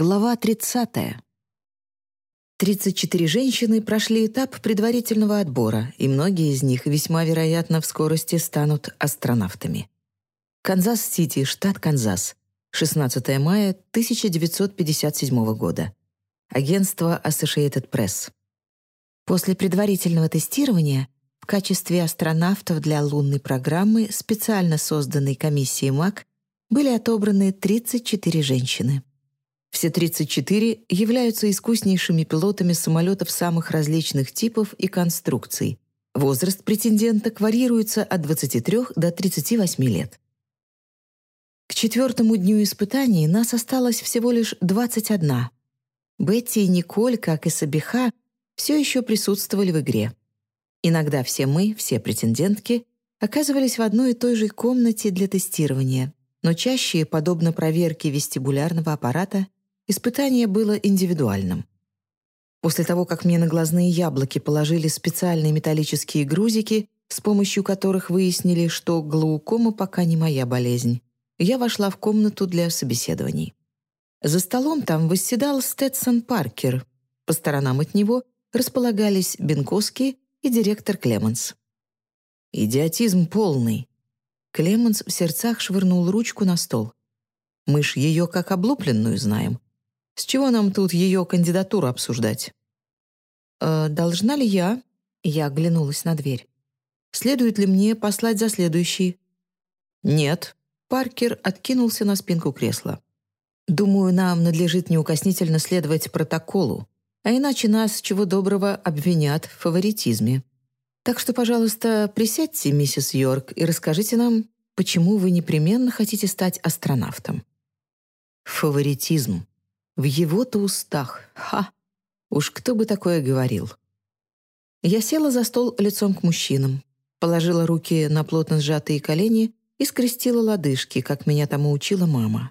Глава 30. 34 женщины прошли этап предварительного отбора, и многие из них весьма вероятно вскорости станут астронавтами. Канзас-Сити, штат Канзас. 16 мая 1957 года. Агентство Associated Press. После предварительного тестирования в качестве астронавтов для лунной программы специально созданной комиссией МАК были отобраны 34 женщины. Все 34 являются искуснейшими пилотами самолетов самых различных типов и конструкций. Возраст претенденток варьируется от 23 до 38 лет. К четвертому дню испытаний нас осталось всего лишь 21. Бетти и Николь, как и Сабиха, все еще присутствовали в игре. Иногда все мы, все претендентки, оказывались в одной и той же комнате для тестирования, но чаще, подобно проверке вестибулярного аппарата, Испытание было индивидуальным. После того, как мне на глазные яблоки положили специальные металлические грузики, с помощью которых выяснили, что глаукома пока не моя болезнь, я вошла в комнату для собеседований. За столом там восседал Сtetson Паркер. По сторонам от него располагались Бенковский и директор Клеменс. «Идиотизм полный». Клеменс в сердцах швырнул ручку на стол. «Мы ж ее как облупленную знаем. С чего нам тут ее кандидатуру обсуждать? «Э, «Должна ли я?» Я оглянулась на дверь. «Следует ли мне послать за следующий?» «Нет». Паркер откинулся на спинку кресла. «Думаю, нам надлежит неукоснительно следовать протоколу, а иначе нас, чего доброго, обвинят в фаворитизме. Так что, пожалуйста, присядьте, миссис Йорк, и расскажите нам, почему вы непременно хотите стать астронавтом». Фаворитизм. В его-то устах. Ха! Уж кто бы такое говорил. Я села за стол лицом к мужчинам, положила руки на плотно сжатые колени и скрестила лодыжки, как меня тому учила мама.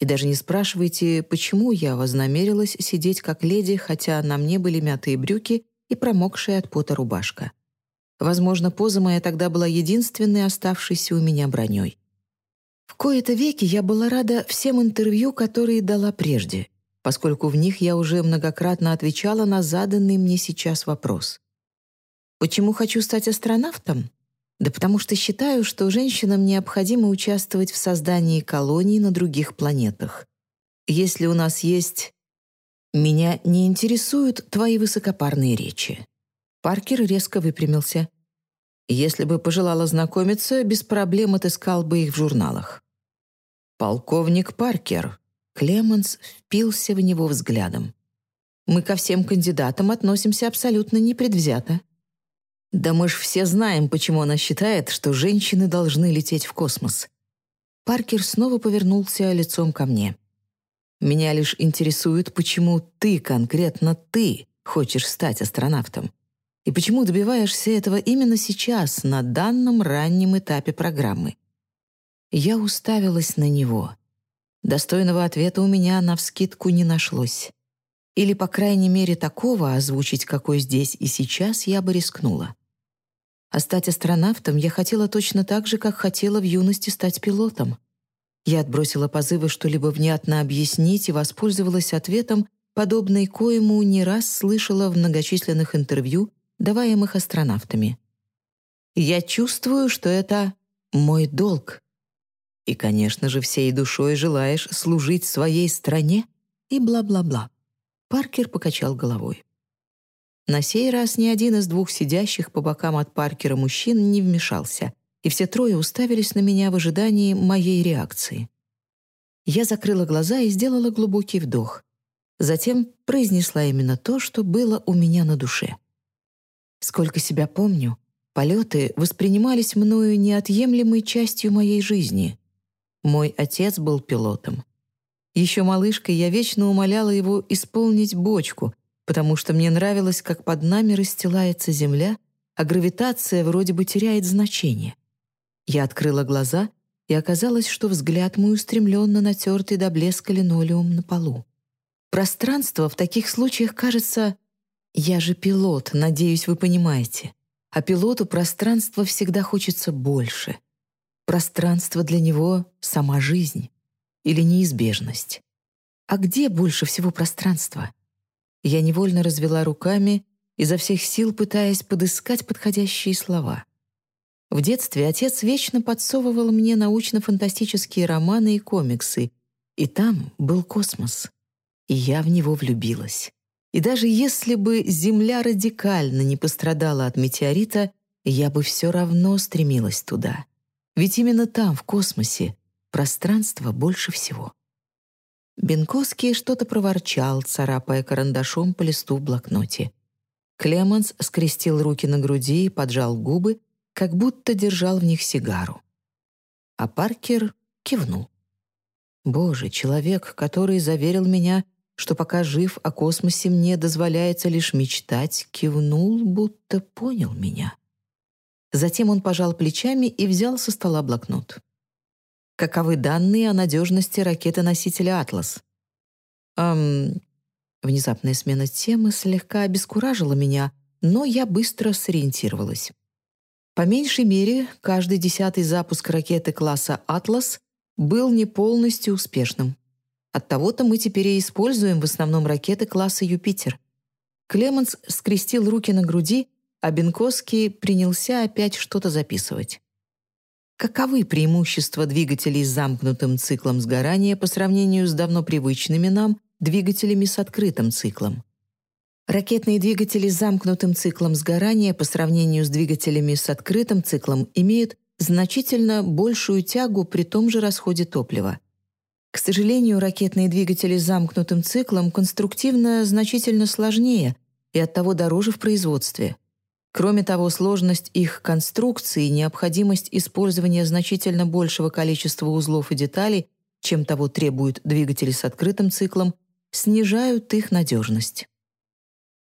И даже не спрашивайте, почему я вознамерилась сидеть как леди, хотя на мне были мятые брюки и промокшая от пота рубашка. Возможно, поза моя тогда была единственной оставшейся у меня броней. В кои-то веки я была рада всем интервью, которые дала прежде, поскольку в них я уже многократно отвечала на заданный мне сейчас вопрос. Почему хочу стать астронавтом? Да потому что считаю, что женщинам необходимо участвовать в создании колоний на других планетах. Если у нас есть... Меня не интересуют твои высокопарные речи. Паркер резко выпрямился. Если бы пожелала знакомиться, без проблем отыскал бы их в журналах. «Полковник Паркер», Клеменс впился в него взглядом. «Мы ко всем кандидатам относимся абсолютно непредвзято. Да мы ж все знаем, почему она считает, что женщины должны лететь в космос». Паркер снова повернулся лицом ко мне. «Меня лишь интересует, почему ты, конкретно ты, хочешь стать астронавтом. И почему добиваешься этого именно сейчас, на данном раннем этапе программы?» Я уставилась на него — Достойного ответа у меня навскидку не нашлось. Или, по крайней мере, такого озвучить, какой здесь и сейчас, я бы рискнула. А стать астронавтом я хотела точно так же, как хотела в юности стать пилотом. Я отбросила позывы что-либо внятно объяснить и воспользовалась ответом, подобной коему не раз слышала в многочисленных интервью, даваемых астронавтами. «Я чувствую, что это мой долг», и, конечно же, всей душой желаешь служить своей стране и бла-бла-бла. Паркер покачал головой. На сей раз ни один из двух сидящих по бокам от Паркера мужчин не вмешался, и все трое уставились на меня в ожидании моей реакции. Я закрыла глаза и сделала глубокий вдох. Затем произнесла именно то, что было у меня на душе. Сколько себя помню, полеты воспринимались мною неотъемлемой частью моей жизни, мой отец был пилотом. Еще малышкой я вечно умоляла его исполнить бочку, потому что мне нравилось, как под нами расстилается земля, а гравитация вроде бы теряет значение. Я открыла глаза, и оказалось, что взгляд мой устремлен на натертый до блеска линолеум на полу. Пространство в таких случаях кажется... Я же пилот, надеюсь, вы понимаете. А пилоту пространства всегда хочется больше — Пространство для него — сама жизнь или неизбежность. А где больше всего пространства? Я невольно развела руками, изо всех сил пытаясь подыскать подходящие слова. В детстве отец вечно подсовывал мне научно-фантастические романы и комиксы, и там был космос. И я в него влюбилась. И даже если бы Земля радикально не пострадала от метеорита, я бы все равно стремилась туда. Ведь именно там, в космосе, пространства больше всего. Бенковский что-то проворчал, царапая карандашом по листу в блокноте. Клеманс скрестил руки на груди и поджал губы, как будто держал в них сигару. А Паркер кивнул. «Боже, человек, который заверил меня, что пока жив о космосе мне дозволяется лишь мечтать, кивнул, будто понял меня». Затем он пожал плечами и взял со стола блокнот. Каковы данные о надежности ракеты-носителя «Атлас»? Эм... Внезапная смена темы слегка обескуражила меня, но я быстро сориентировалась. По меньшей мере, каждый десятый запуск ракеты класса «Атлас» был не полностью успешным. Оттого-то мы теперь и используем в основном ракеты класса «Юпитер». Клеменс скрестил руки на груди, а Бенковский принялся опять что-то записывать. Каковы преимущества двигателей с замкнутым циклом сгорания по сравнению с давно привычными нам двигателями с открытым циклом? Ракетные двигатели с замкнутым циклом сгорания по сравнению с двигателями с открытым циклом имеют значительно большую тягу при том же расходе топлива. К сожалению, ракетные двигатели с замкнутым циклом конструктивно значительно сложнее и оттого дороже в производстве. Кроме того, сложность их конструкции и необходимость использования значительно большего количества узлов и деталей, чем того требуют двигатели с открытым циклом, снижают их надежность.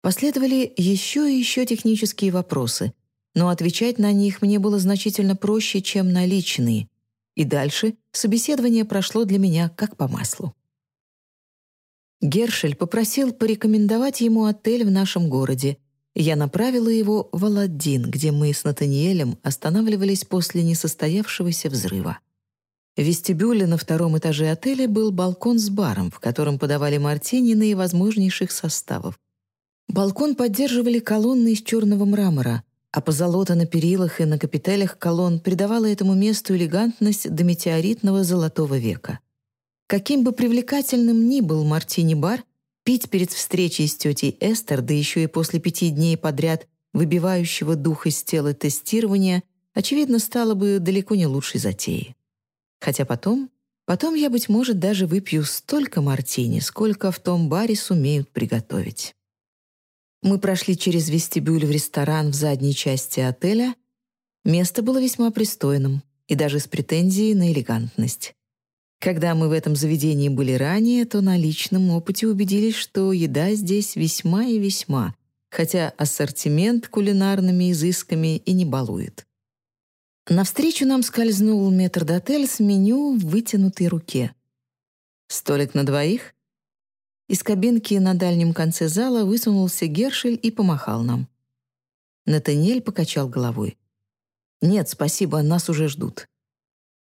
Последовали еще и еще технические вопросы, но отвечать на них мне было значительно проще, чем на личные, и дальше собеседование прошло для меня как по маслу. Гершель попросил порекомендовать ему отель в нашем городе, я направила его в Аладдин, где мы с Натаниэлем останавливались после несостоявшегося взрыва. В вестибюле на втором этаже отеля был балкон с баром, в котором подавали мартини наивозможнейших составов. Балкон поддерживали колонны из черного мрамора, а позолота на перилах и на капителях колонн придавала этому месту элегантность до метеоритного золотого века. Каким бы привлекательным ни был мартини-бар, Пить перед встречей с тетей Эстер, да еще и после пяти дней подряд выбивающего дух из тела тестирования, очевидно, стало бы далеко не лучшей затеей. Хотя потом, потом я, быть может, даже выпью столько мартини, сколько в том баре сумеют приготовить. Мы прошли через вестибюль в ресторан в задней части отеля. Место было весьма пристойным и даже с претензией на элегантность. Когда мы в этом заведении были ранее, то на личном опыте убедились, что еда здесь весьма и весьма, хотя ассортимент кулинарными изысками и не балует. Навстречу нам скользнул метрдотель с меню в вытянутой руке. «Столик на двоих?» Из кабинки на дальнем конце зала высунулся Гершель и помахал нам. Натаниэль покачал головой. «Нет, спасибо, нас уже ждут».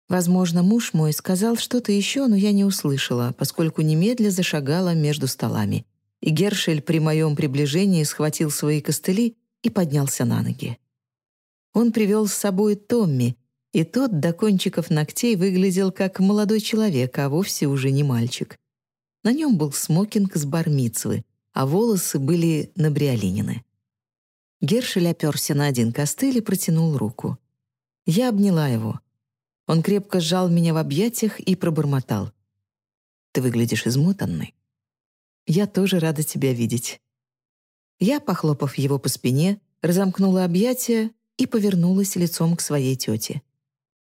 Возможно, муж мой сказал что-то еще, но я не услышала, поскольку немедля зашагала между столами. И Гершель при моем приближении схватил свои костыли и поднялся на ноги. Он привел с собой Томми, и тот до кончиков ногтей выглядел как молодой человек, а вовсе уже не мальчик. На нем был смокинг с бармицвы, а волосы были набриолинены. Гершель оперся на один костыль и протянул руку. Я обняла его — он крепко сжал меня в объятиях и пробормотал. «Ты выглядишь измотанной. Я тоже рада тебя видеть». Я, похлопав его по спине, разомкнула объятия и повернулась лицом к своей тете.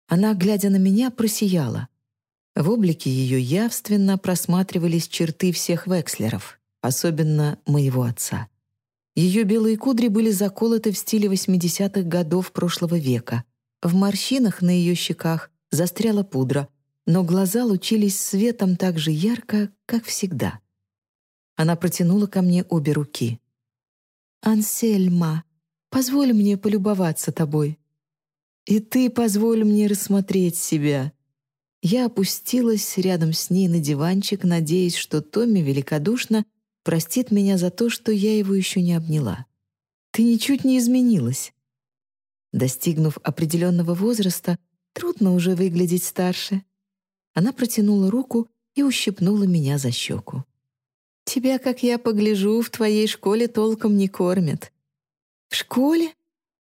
Она, глядя на меня, просияла. В облике ее явственно просматривались черты всех векслеров, особенно моего отца. Ее белые кудри были заколоты в стиле 80-х годов прошлого века. В морщинах на ее щеках застряла пудра, но глаза лучились светом так же ярко, как всегда. Она протянула ко мне обе руки. «Ансельма, позволь мне полюбоваться тобой. И ты позволь мне рассмотреть себя». я опустилась рядом с ней на диванчик, надеясь, что Томми великодушно простит меня за то, что я его еще не обняла. «Ты ничуть не изменилась». Достигнув определенного возраста, трудно уже выглядеть старше. Она протянула руку и ущипнула меня за щеку. «Тебя, как я погляжу, в твоей школе толком не кормят». «В школе?»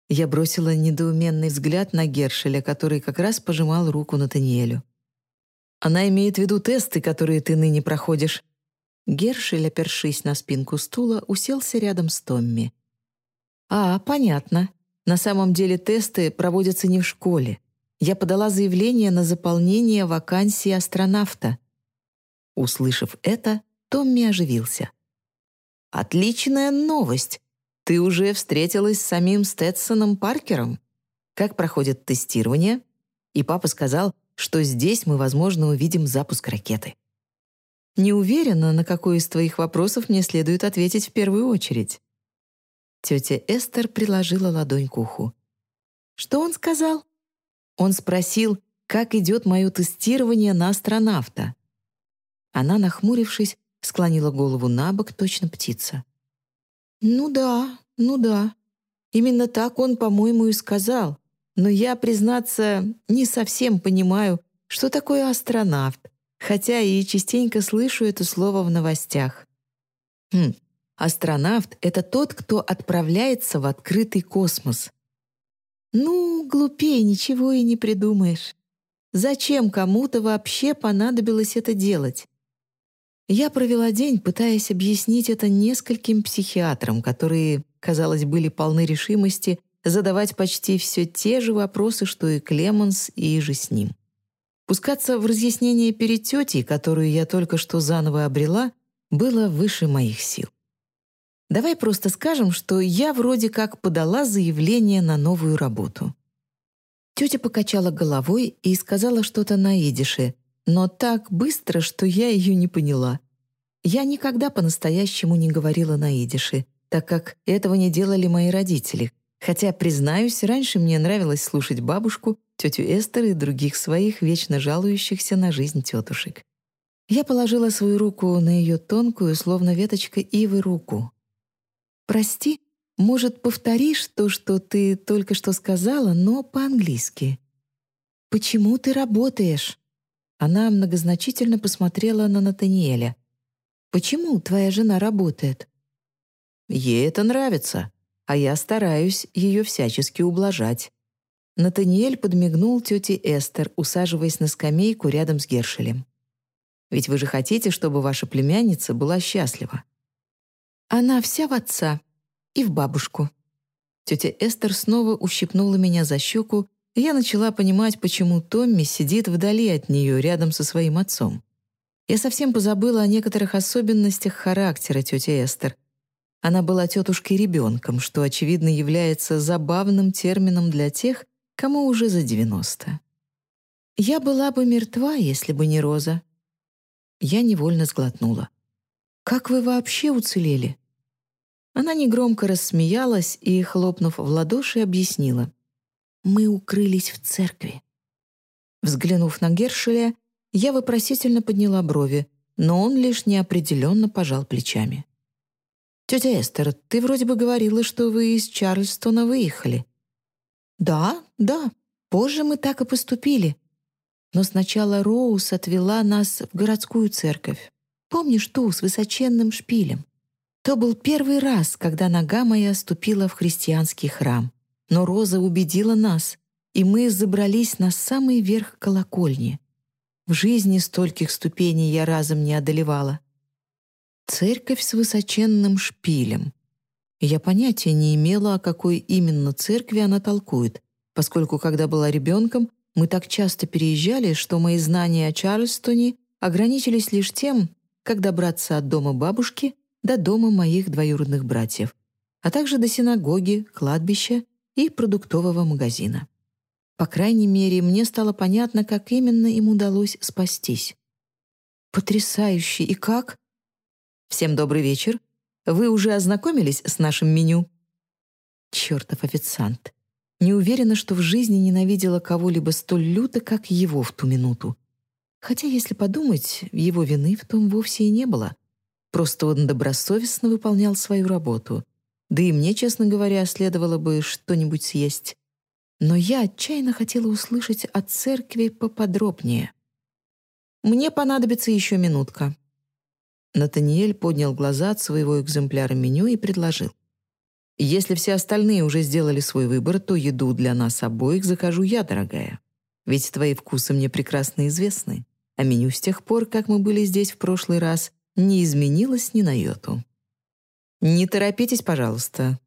Я бросила недоуменный взгляд на Гершеля, который как раз пожимал руку Натаниэлю. «Она имеет в виду тесты, которые ты ныне проходишь». Гершель, опершись на спинку стула, уселся рядом с Томми. «А, понятно. На самом деле тесты проводятся не в школе. Я подала заявление на заполнение вакансии астронавта». Услышав это, Томми оживился. «Отличная новость! Ты уже встретилась с самим Стэтсоном Паркером? Как проходит тестирование?» И папа сказал, что здесь мы, возможно, увидим запуск ракеты. Не уверена, на какой из твоих вопросов мне следует ответить в первую очередь. Тетя Эстер приложила ладонь к уху. Что он сказал? Он спросил, как идет мое тестирование на астронавта. Она, нахмурившись, склонила голову на бок, точно птица. «Ну да, ну да. Именно так он, по-моему, и сказал. Но я, признаться, не совсем понимаю, что такое астронавт, хотя и частенько слышу это слово в новостях. Хм, астронавт — это тот, кто отправляется в открытый космос. Ну, глупее ничего и не придумаешь. Зачем кому-то вообще понадобилось это делать? Я провела день, пытаясь объяснить это нескольким психиатрам, которые, казалось, были полны решимости задавать почти все те же вопросы, что и Клеменс, и же с ним. Пускаться в разъяснение перед тетей, которую я только что заново обрела, было выше моих сил. Давай просто скажем, что я вроде как подала заявление на новую работу. Тетя покачала головой и сказала что-то на идише — но так быстро, что я ее не поняла. Я никогда по-настоящему не говорила на идише, так как этого не делали мои родители. Хотя, признаюсь, раньше мне нравилось слушать бабушку, тетю Эстер и других своих, вечно жалующихся на жизнь тетушек. Я положила свою руку на ее тонкую, словно веточка ивы, руку. «Прости, может, повторишь то, что ты только что сказала, но по-английски?» «Почему ты работаешь?» Она многозначительно посмотрела на Натаниэля. «Почему твоя жена работает?» «Ей это нравится, а я стараюсь ее всячески ублажать». Натаниэль подмигнул тете Эстер, усаживаясь на скамейку рядом с Гершелем. «Ведь вы же хотите, чтобы ваша племянница была счастлива». «Она вся в отца и в бабушку». Тетя Эстер снова ущипнула меня за щеку я начала понимать, почему Томми сидит вдали от нее, рядом со своим отцом. Я совсем позабыла о некоторых особенностях характера тети Эстер. Она была тетушкой-ребенком, что, очевидно, является забавным термином для тех, кому уже за 90. «Я была бы мертва, если бы не Роза». Я невольно сглотнула. «Как вы вообще уцелели?» Она негромко рассмеялась и, хлопнув в ладоши, объяснила. Мы укрылись в церкви. Взглянув на Гершеля, я вопросительно подняла брови, но он лишь неопределенно пожал плечами. «Тетя Эстер, ты вроде бы говорила, что вы из Чарльстона выехали». «Да, да, позже мы так и поступили. Но сначала Роуз отвела нас в городскую церковь. Помнишь ту с высоченным шпилем? То был первый раз, когда нога моя ступила в христианский храм. Но Роза убедила нас, и мы забрались на самый верх колокольни. В жизни стольких ступеней я разом не одолевала. Церковь с высоченным шпилем. Я понятия не имела, о какой именно церкви она толкует, поскольку, когда была ребенком, мы так часто переезжали, что мои знания о Чарльстоне ограничились лишь тем, как добраться от дома бабушки до дома моих двоюродных братьев, а также до синагоги, кладбища и продуктового магазина. По крайней мере, мне стало понятно, как именно им удалось спастись. «Потрясающе! И как?» «Всем добрый вечер. Вы уже ознакомились с нашим меню?» Чертов официант. Не уверена, что в жизни ненавидела кого-либо столь люто, как его в ту минуту. Хотя, если подумать, его вины в том вовсе и не было. Просто он добросовестно выполнял свою работу. Да и мне, честно говоря, следовало бы что-нибудь съесть. Но я отчаянно хотела услышать о церкви поподробнее. «Мне понадобится еще минутка». Натаниэль поднял глаза от своего экземпляра меню и предложил. «Если все остальные уже сделали свой выбор, то еду для нас обоих закажу я, дорогая. Ведь твои вкусы мне прекрасно известны, а меню с тех пор, как мы были здесь в прошлый раз, не изменилось ни на йоту». «Не торопитесь, пожалуйста».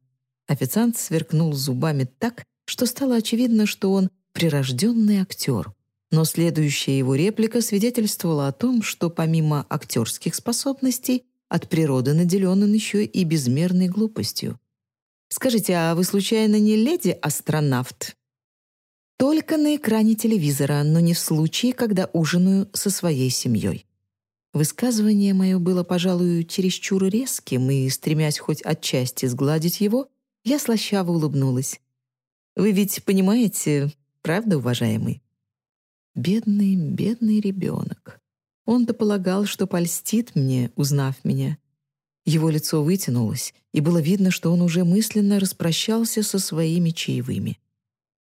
Официант сверкнул зубами так, что стало очевидно, что он прирожденный актер. Но следующая его реплика свидетельствовала о том, что помимо актерских способностей от природы наделен он еще и безмерной глупостью. «Скажите, а вы случайно не леди-астронавт?» «Только на экране телевизора, но не в случае, когда ужинаю со своей семьей». Высказывание мое было, пожалуй, чересчур резким, и, стремясь хоть отчасти сгладить его, я слащаво улыбнулась. Вы ведь понимаете, правда, уважаемый? Бедный, бедный ребенок. Он-то полагал, что польстит мне, узнав меня. Его лицо вытянулось, и было видно, что он уже мысленно распрощался со своими чаевыми.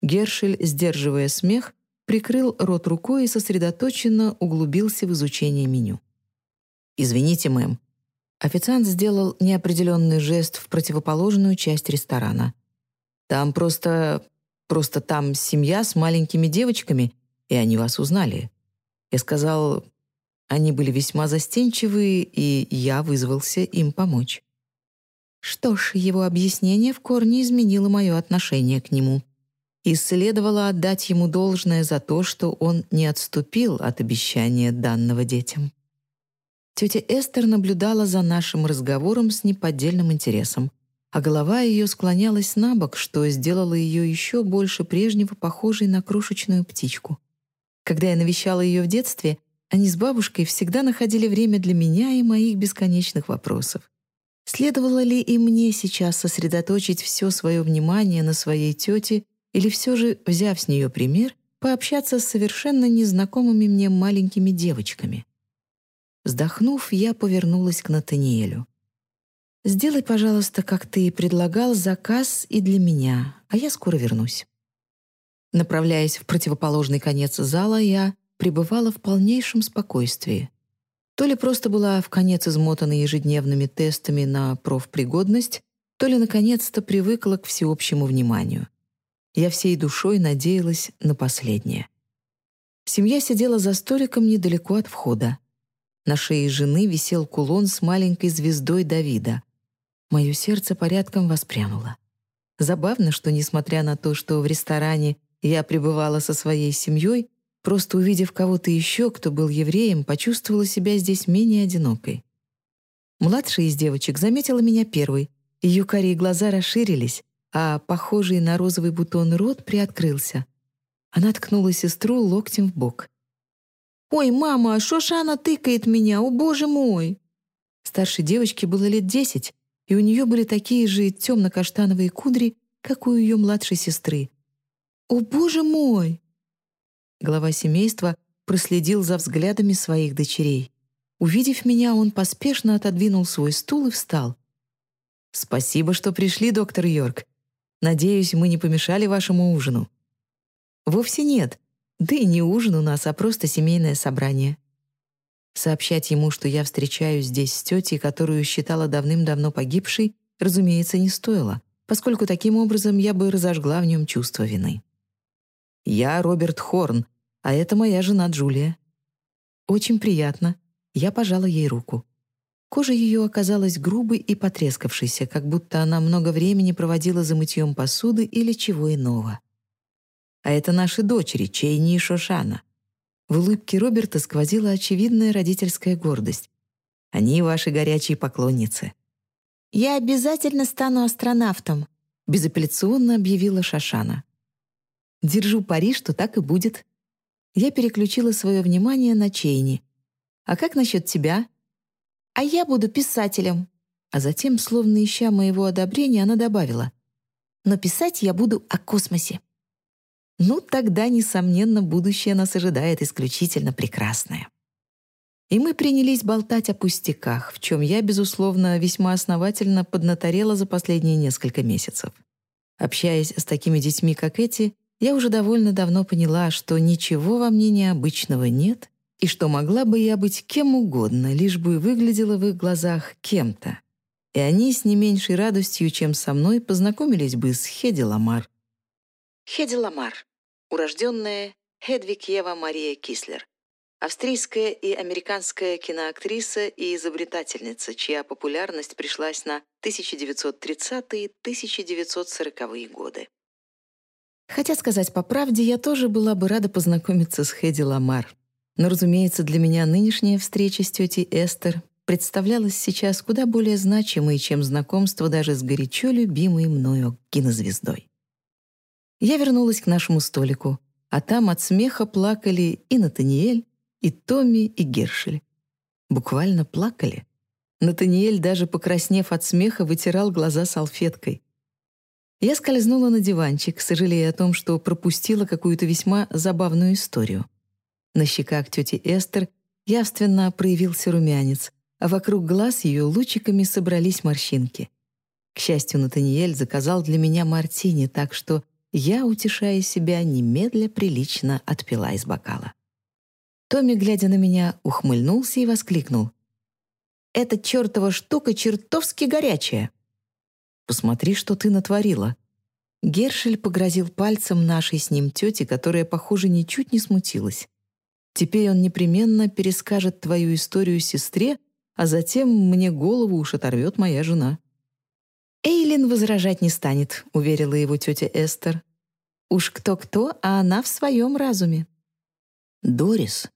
Гершель, сдерживая смех, прикрыл рот рукой и сосредоточенно углубился в изучение меню. «Извините, мэм». Официант сделал неопределенный жест в противоположную часть ресторана. Там просто... просто там семья с маленькими девочками, и они вас узнали. Я сказал, они были весьма застенчивы, и я вызвался им помочь. Что ж, его объяснение в корне изменило мое отношение к нему. И следовало отдать ему должное за то, что он не отступил от обещания данного детям. Тетя Эстер наблюдала за нашим разговором с неподдельным интересом а голова ее склонялась на бок, что сделало ее еще больше прежнего похожей на крошечную птичку. Когда я навещала ее в детстве, они с бабушкой всегда находили время для меня и моих бесконечных вопросов. Следовало ли и мне сейчас сосредоточить все свое внимание на своей тете или все же, взяв с нее пример, пообщаться с совершенно незнакомыми мне маленькими девочками? Вздохнув, я повернулась к Натаниэлю. Сделай, пожалуйста, как ты и предлагал, заказ и для меня, а я скоро вернусь». Направляясь в противоположный конец зала, я пребывала в полнейшем спокойствии. То ли просто была в конец измотана ежедневными тестами на профпригодность, то ли наконец-то привыкла к всеобщему вниманию. Я всей душой надеялась на последнее. Семья сидела за столиком недалеко от входа. На шее жены висел кулон с маленькой звездой Давида, Мое сердце порядком воспрянуло. Забавно, что, несмотря на то, что в ресторане я пребывала со своей семьей, просто увидев кого-то еще, кто был евреем, почувствовала себя здесь менее одинокой. Младшая из девочек заметила меня первой. Ее карие глаза расширились, а похожий на розовый бутон рот приоткрылся. Она ткнула сестру локтем в бок. «Ой, мама, Шошана тыкает меня, о боже мой!» Старшей девочке было лет десять, и у нее были такие же темно-каштановые кудри, как у ее младшей сестры. «О, боже мой!» Глава семейства проследил за взглядами своих дочерей. Увидев меня, он поспешно отодвинул свой стул и встал. «Спасибо, что пришли, доктор Йорк. Надеюсь, мы не помешали вашему ужину». «Вовсе нет. Да и не ужин у нас, а просто семейное собрание. Сообщать ему, что я встречаюсь здесь с тетей, которую считала давным-давно погибшей, разумеется, не стоило, поскольку таким образом я бы разожгла в нем чувство вины. «Я Роберт Хорн, а это моя жена Джулия». «Очень приятно». Я пожала ей руку. Кожа ее оказалась грубой и потрескавшейся, как будто она много времени проводила за мытьем посуды или чего иного. «А это наши дочери, Чейни и Шошана. В улыбке Роберта сквозила очевидная родительская гордость. «Они ваши горячие поклонницы». «Я обязательно стану астронавтом», — безапелляционно объявила Шашана. «Держу пари, что так и будет». Я переключила свое внимание на Чейни. «А как насчет тебя?» «А я буду писателем». А затем, словно ища моего одобрения, она добавила. «Но писать я буду о космосе». ну тогда, несомненно, будущее нас ожидает исключительно прекрасное. И мы принялись болтать о пустяках, в чем я, безусловно, весьма основательно поднаторела за последние несколько месяцев. Общаясь с такими детьми, как эти, я уже довольно давно поняла, что ничего во мне необычного нет и что могла бы я быть кем угодно, лишь бы выглядела в их глазах кем-то. И они с не меньшей радостью, чем со мной, познакомились бы с Хеди Ламар. Хеди Ламар урожденная Хедвиг Ева Мария Кислер, австрийская и американская киноактриса и изобретательница, чья популярность пришлась на 1930-1940-е годы. Хотя сказать по правде, я тоже была бы рада познакомиться с Хеди Ламар. Но, разумеется, для меня нынешняя встреча с тетей Эстер представлялась сейчас куда более значимой, чем знакомство даже с горячо любимой мною кинозвездой. Я вернулась к нашему столику, а там от смеха плакали и Натаниэль, и Томми, и Гершель. Буквально плакали. Натаниэль, даже покраснев от смеха, вытирал глаза салфеткой. Я скользнула на диванчик, сожалея о том, что пропустила какую-то весьма забавную историю. На щеках тети Эстер явственно проявился румянец, а вокруг глаз ее лучиками собрались морщинки. К счастью, Натаниэль заказал для меня мартини, так что я, утешая себя, немедля прилично отпила из бокала. Томми, глядя на меня, ухмыльнулся и воскликнул. «Эта чертова штука чертовски горячая!» «Посмотри, что ты натворила!» Гершель погрозил пальцем нашей с ним тете, которая, похоже, ничуть не смутилась. «Теперь он непременно перескажет твою историю сестре, а затем мне голову уж оторвет моя жена». «Эйлин возражать не станет», — уверила его тетя Эстер. «Уж кто-кто, а она в своем разуме». «Дорис».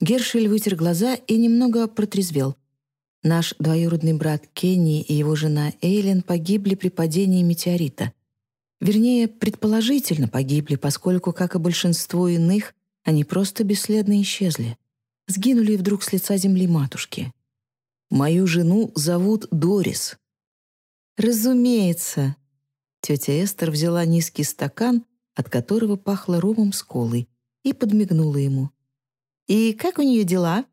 Гершель вытер глаза и немного протрезвел. Наш двоюродный брат Кенни и его жена Эйлин погибли при падении метеорита. Вернее, предположительно погибли, поскольку, как и большинство иных, они просто бесследно исчезли. Сгинули вдруг с лица земли матушки. «Мою жену зовут Дорис», «Разумеется!» Тетя Эстер взяла низкий стакан, от которого пахло ромом с колой, и подмигнула ему. «И как у нее дела?»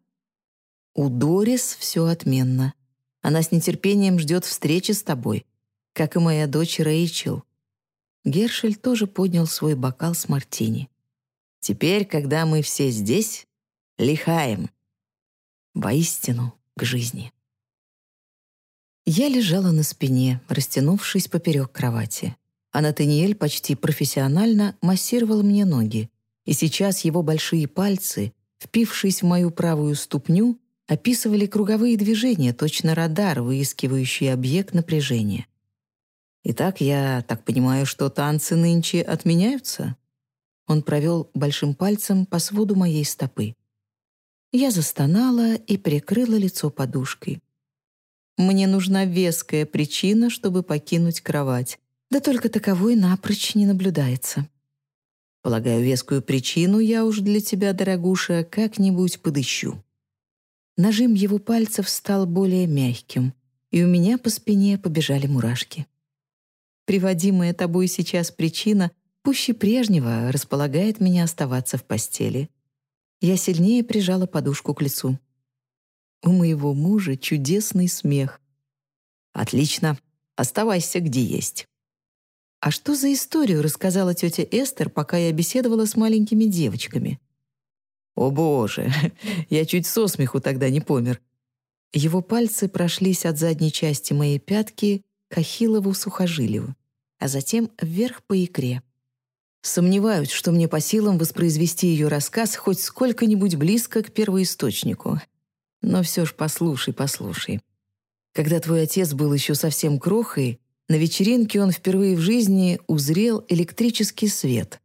«У Дорис все отменно. Она с нетерпением ждет встречи с тобой, как и моя дочь Рэйчел». Гершель тоже поднял свой бокал с мартини. «Теперь, когда мы все здесь, лихаем. Воистину к жизни». Я лежала на спине, растянувшись поперек кровати. А Натаниэль почти профессионально массировал мне ноги. И сейчас его большие пальцы, впившись в мою правую ступню, описывали круговые движения, точно радар, выискивающий объект напряжения. «Итак, я так понимаю, что танцы нынче отменяются?» Он провел большим пальцем по своду моей стопы. Я застонала и прикрыла лицо подушкой. Мне нужна веская причина, чтобы покинуть кровать. Да только таковой напрочь не наблюдается. Полагаю, вескую причину я уж для тебя, дорогуша, как-нибудь подыщу. Нажим его пальцев стал более мягким, и у меня по спине побежали мурашки. Приводимая тобой сейчас причина пуще прежнего располагает меня оставаться в постели. Я сильнее прижала подушку к лицу. У моего мужа чудесный смех. Отлично, оставайся где есть. А что за историю рассказала тетя Эстер, пока я беседовала с маленькими девочками? О боже, я чуть со смеху тогда не помер. Его пальцы прошлись от задней части моей пятки к ахиллову сухожилию, а затем вверх по икре. Сомневаюсь, что мне по силам воспроизвести ее рассказ хоть сколько-нибудь близко к первоисточнику. Но все ж послушай, послушай. Когда твой отец был еще совсем крохой, на вечеринке он впервые в жизни узрел электрический свет.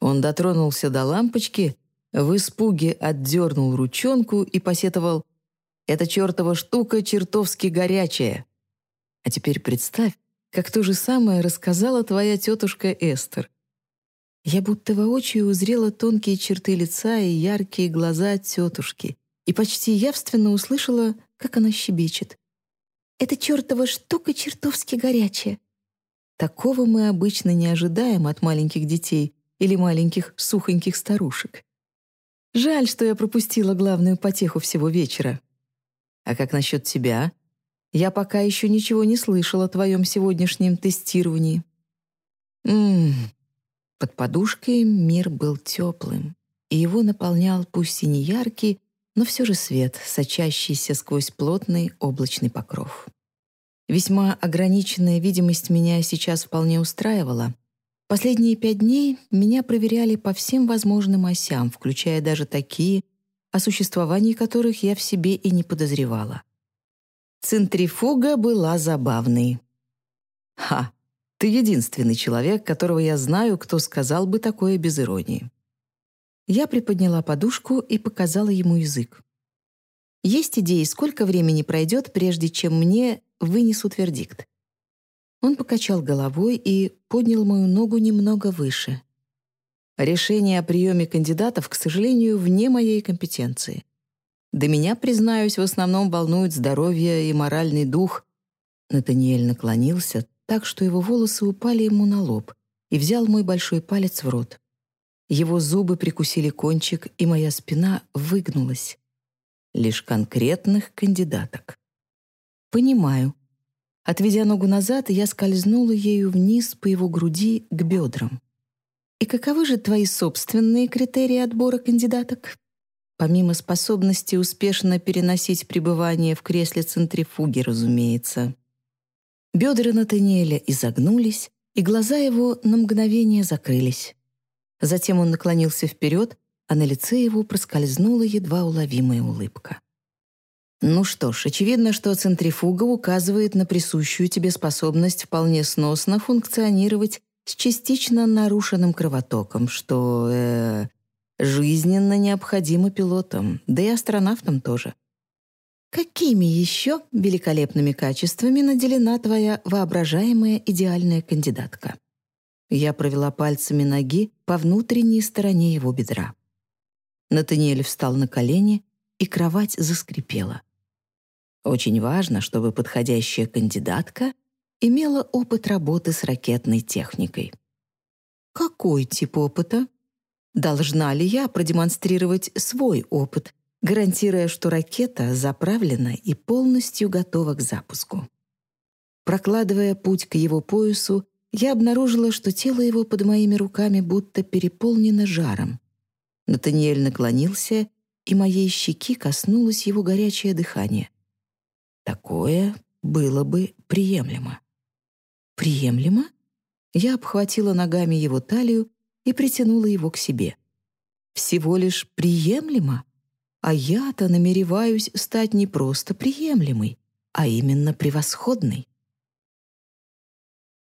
Он дотронулся до лампочки, в испуге отдернул ручонку и посетовал «Эта чертова штука чертовски горячая». А теперь представь, как то же самое рассказала твоя тетушка Эстер. Я будто воочию узрела тонкие черты лица и яркие глаза тетушки — и почти явственно услышала, как она щебечет. «Эта чертова штука чертовски горячая». Такого мы обычно не ожидаем от маленьких детей, или маленьких сухоньких старушек. Жаль, что я пропустила главную потеху всего вечера. А как насчет тебя? Я пока еще ничего не слышала о твоем сегодняшнем тестировании. Ммм. Под подушкой мир был теплым, и его наполнял пусть и не яркий, но все же свет, сочащийся сквозь плотный облачный покров. Весьма ограниченная видимость меня сейчас вполне устраивала, Последние пять дней меня проверяли по всем возможным осям, включая даже такие, о существовании которых я в себе и не подозревала. Центрифуга была забавной. Ха, ты единственный человек, которого я знаю, кто сказал бы такое без иронии. Я приподняла подушку и показала ему язык. Есть идеи, сколько времени пройдет, прежде чем мне вынесут вердикт? Он покачал головой и поднял мою ногу немного выше. Решение о приеме кандидатов, к сожалению, вне моей компетенции. До меня, признаюсь, в основном волнует здоровье и моральный дух. Натаниэль наклонился так, что его волосы упали ему на лоб и взял мой большой палец в рот. Его зубы прикусили кончик, и моя спина выгнулась. Лишь конкретных кандидаток. «Понимаю», Отведя ногу назад, я скользнула ею вниз по его груди к бедрам. «И каковы же твои собственные критерии отбора кандидаток?» Помимо способности успешно переносить пребывание в кресле центрифуги, разумеется. Бедра Натаниэля изогнулись, и глаза его на мгновение закрылись. Затем он наклонился вперед, а на лице его проскользнула едва уловимая улыбка. Ну что ж, очевидно, что центрифуга указывает на присущую тебе способность вполне сносно функционировать с частично нарушенным кровотоком, что э, жизненно необходимо пилотам, да и астронавтам тоже. Какими еще великолепными качествами наделена твоя воображаемая идеальная кандидатка? Я провела пальцами ноги по внутренней стороне его бедра. Натаниэль встал на колени, и кровать заскрипела. Очень важно, чтобы подходящая кандидатка имела опыт работы с ракетной техникой. Какой тип опыта? Должна ли я продемонстрировать свой опыт, гарантируя, что ракета заправлена и полностью готова к запуску? Прокладывая путь к его поясу, я обнаружила, что тело его под моими руками будто переполнено жаром. Натаниэль наклонился, и моей щеки коснулось его горячее дыхание. Такое было бы приемлемо. Приемлемо? Я обхватила ногами его талию и притянула его к себе. Всего лишь приемлемо? А я-то намереваюсь стать не просто приемлемой, а именно превосходной.